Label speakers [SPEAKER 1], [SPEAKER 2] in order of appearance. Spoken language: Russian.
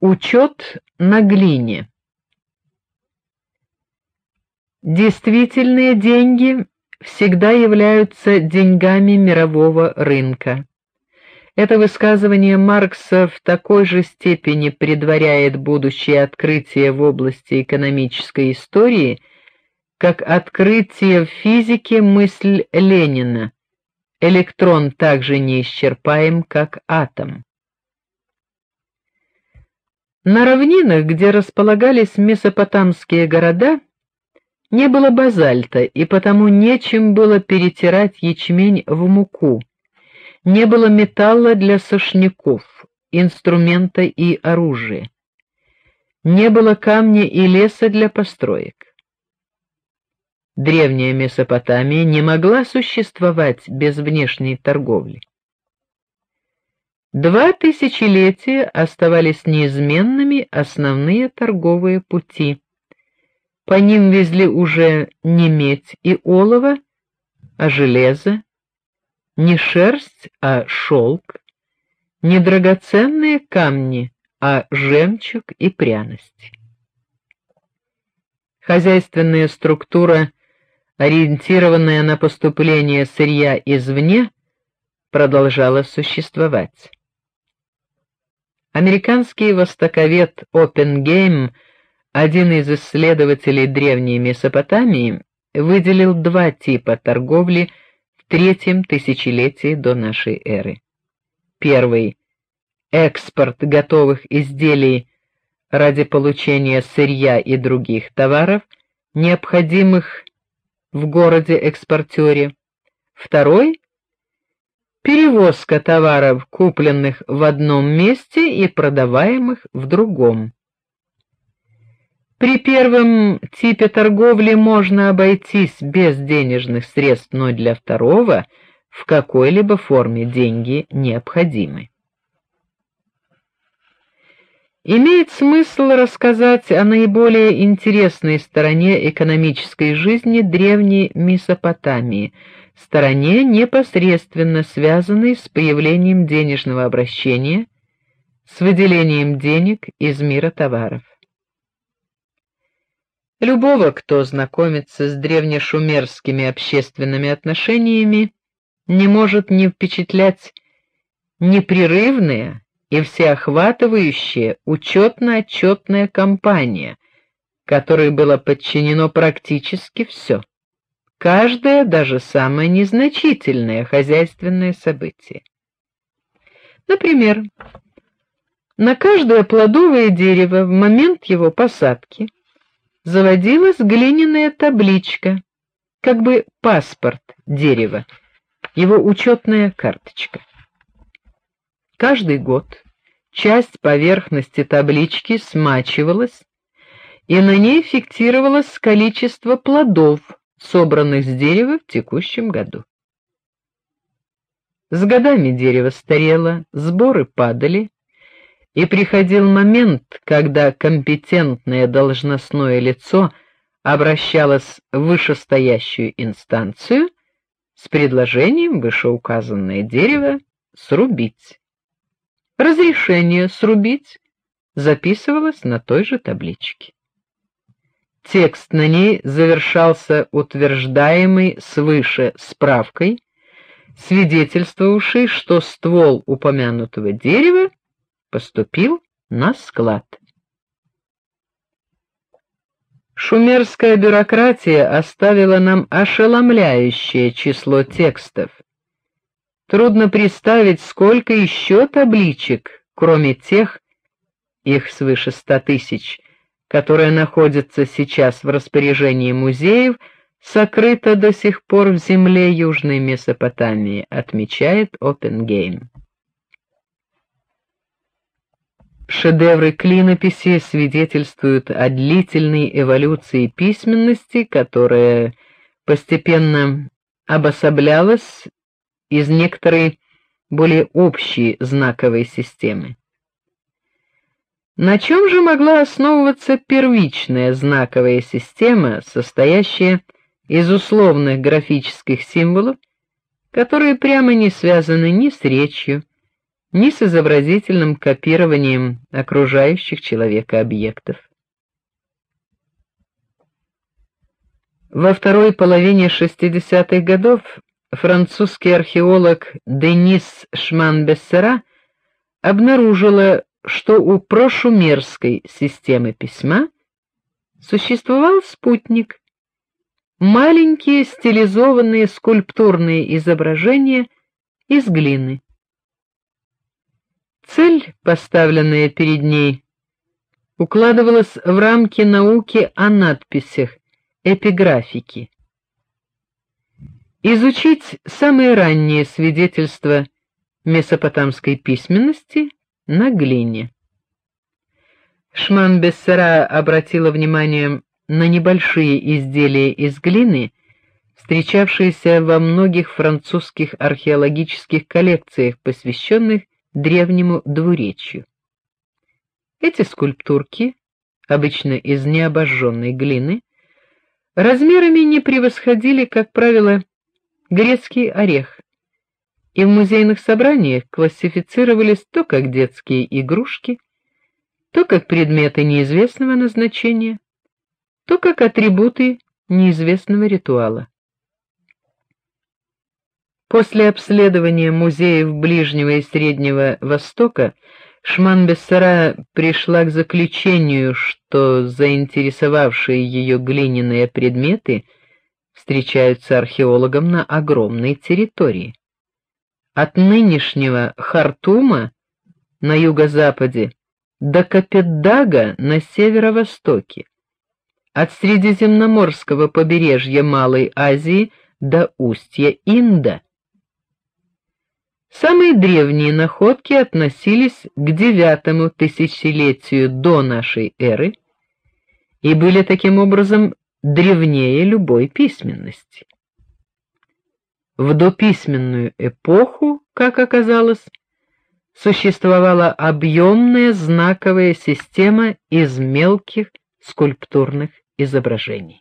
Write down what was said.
[SPEAKER 1] Учет на глине. Действительные деньги всегда являются деньгами мирового рынка. Это высказывание Маркса в такой же степени предваряет будущее открытие в области экономической истории, как открытие в физике мысль Ленина. Электрон также неисчерпаем, как атом. На равнинах, где располагались месопотамские города, не было базальта, и потому нечем было перетирать ячмень в муку. Не было металла для сошняков, инструмента и оружия. Не было камня и леса для построек. Древняя Месопотамия не могла существовать без внешней торговли. Два тысячелетия оставались неизменными основные торговые пути. По ним везли уже не медь и олово, а железо, не шерсть, а шелк, не драгоценные камни, а жемчуг и пряности. Хозяйственная структура, ориентированная на поступление сырья извне, продолжала существовать. Американский востоковед Оппенгейм, один из исследователей древней Месопотамии, выделил два типа торговли в третьем тысячелетии до нашей эры. Первый экспорт готовых изделий ради получения сырья и других товаров, необходимых в городе-экспортере. Второй перевозка товаров, купленных в одном месте и продаваемых в другом. При первом типе торговли можно обойтись без денежных средств, но для второго в какой-либо форме деньги необходимы. Имеет смысл рассказать о наиболее интересной стороне экономической жизни древней Месопотамии – стороне, непосредственно связанной с появлением денежного обращения, с выделением денег из мира товаров. Любого, кто знакомится с древнешумерскими общественными отношениями, не может не впечатлять непрерывная и всеохватывающая учетно-отчетная кампания, которой было подчинено практически все каждое, даже самое незначительное хозяйственное событие. Например, на каждое плодовое дерево в момент его посадки заводилась глиняная табличка, как бы паспорт дерева, его учетная карточка. Каждый год часть поверхности таблички смачивалась, и на ней фиксировалось количество плодов, собранных с дерева в текущем году. С годами дерево старело, сборы падали, и приходил момент, когда компетентное должностное лицо обращалось в вышестоящую инстанцию с предложением вышеуказанное дерево срубить. Разрешение срубить записывалось на той же табличке. Текст на ней завершался утверждаемой свыше справкой, свидетельствовавшей, что ствол упомянутого дерева поступил на склад. Шумерская бюрократия оставила нам ошеломляющее число текстов. Трудно представить, сколько еще табличек, кроме тех, их свыше ста тысяч, которая находится сейчас в распоряжении музеев, сокрыта до сих пор в земле Южной Месопотамии, отмечает Оппенгейм. Шедевры клинописи свидетельствуют о длительной эволюции письменности, которая постепенно обособлялась из некоторой более общей знаковой системы. На чем же могла основываться первичная знаковая система, состоящая из условных графических символов, которые прямо не связаны ни с речью, ни с изобразительным копированием окружающих человека объектов. Во второй половине 60-х годов французский археолог Денис Шман-Бессера обнаружила, что у прошумерской системы письма существовал спутник маленькие стилизованные скульптурные изображения из глины. Цель, поставленная перед ней, укладывалась в рамки науки о надписях, эпиграфики. Изучить самые ранние свидетельства месопотамской письменности на глине. Шман-Бессера обратила внимание на небольшие изделия из глины, встречавшиеся во многих французских археологических коллекциях, посвященных древнему двуречью. Эти скульптурки, обычно из необожженной глины, размерами не превосходили, как правило, грецкий орех. И в музейных собраниях классифицировались то как детские игрушки, то как предметы неизвестного назначения, то как атрибуты неизвестного ритуала. После обследования музеев Ближнего и Среднего Востока Шман-Бессера пришла к заключению, что заинтересовавшие ее глиняные предметы встречаются археологам на огромной территории. От нынешнего Хартума на юго-западе до Капетдага на северо-востоке, от Средиземноморского побережья Малой Азии до устья Инда. Самые древние находки относились к девятому тысячелетию до нашей эры и были таким образом древнее любой письменности. В дописьменную эпоху, как оказалось, существовала объемная знаковая система из мелких скульптурных изображений.